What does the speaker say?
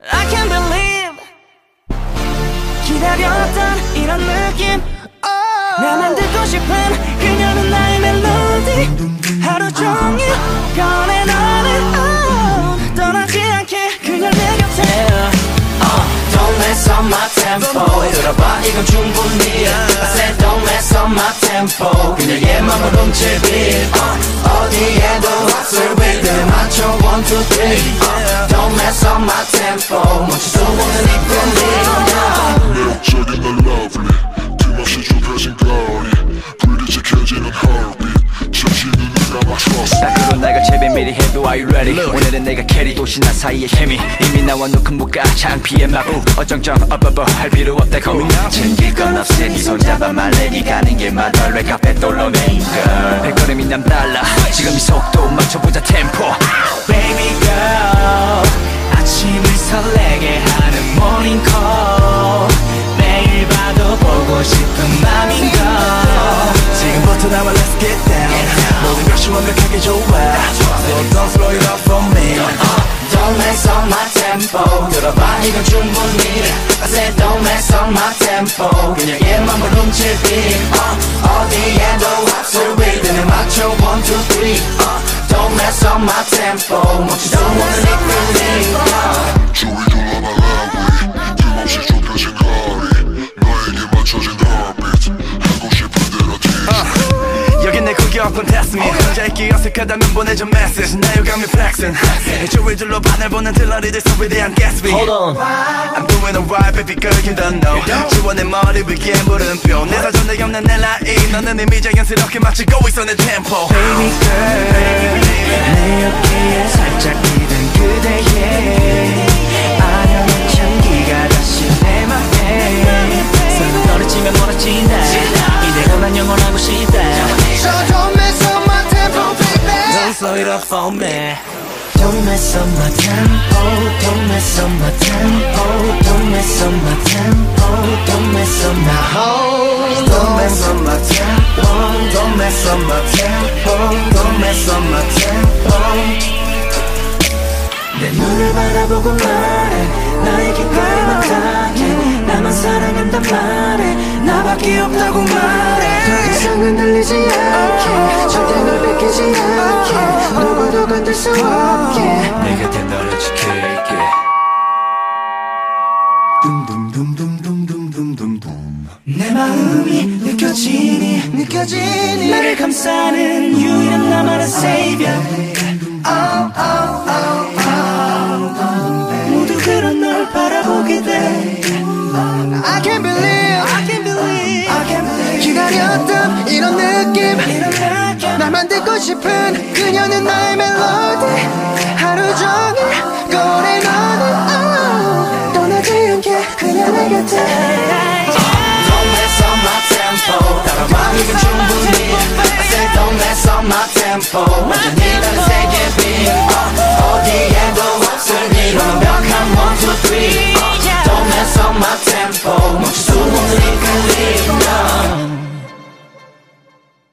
I can't believe 기다렸던 이런 느낌 oh. 나만 듣고 싶은 그녀는 나의 멜로디 하루 종일 꺼내 너는 oh. 떠나지 않게 그녀 내 곁에 Don't mess up my tempo 들어봐 이건 충분히 I said don't mess up my tempo 그녀의 맘을 uh, 어디에도 없을 rhythm 맞춰 one two three uh, Mess up my tempo. 이 매력적인 lovely. 좁혀진 거리 불이 지켜지는 heartbeat. 잠시 눈을 감아 trust 그런 미리 해도 Are you ready? 오늘은 내가 캐리 도시 나 사이의 케미. 이미 나와 놓은 무가 창피해 막 어정쩡 업업업 할 필요 없다. 고민 챙길 건 없으니 손잡아 말래. 니 가는 길마다 랩 카페 돌로네 girl? 발걸음이 남달라. 지금 이 속도 맞춰보자 템포 Baby girl 설레게 하는 call 매일 봐도 보고 싶은 맘인걸 지금부터 나와 let's get down 모든 것이 완벽하게 좋아 So don't slow it up for me Don't mess up my tempo 들어봐 이건 충분히 I said don't mess up my tempo 맘을 훔칠 beat uh, 어디에도 없을 rhythm에 맞춰 one two three uh, Don't mess up my tempo 수 내 구경 test me 혼자 있기 어색하다면 보내줘 message 나 요감이 flexing. 둘러 바늘 보는 들러리들 소리에 대한 Gatsby Hold on. I'm doing alright baby girl you don't know. 지원의 머리 위에 물음표. 내 사전에 없는 내 라인. 너는 이미 자연스럽게 맞추고 있어 내 템포 Baby girl slow it up for me Don't mess up my tempo Don't mess up my tempo Don't mess up my tempo Don't mess up my whole Don't mess up my tempo Don't mess up my tempo Don't mess up my tempo 내 눈을 바라보고 말해 나에게 깔막하게 나만 사랑한단 말해 나밖에 없다고 말해 수 없게. 내 곁에 너를 지킬게 내 마음이 느껴지니 느껴지니. 나를 감싸는 유일한 나만의 savior. oh, oh, oh, 싶은 그녀는 나의 멜로디. 하루 종일 꺼내 너는 oh, 떠나지 않게 그녀 내 곁에. Don't mess up my tempo. 따라와기면 충분히. I said don't mess up my tempo. 완전히 다른 세계 빈 어디에도 없을 이 완벽한 1, 2, 3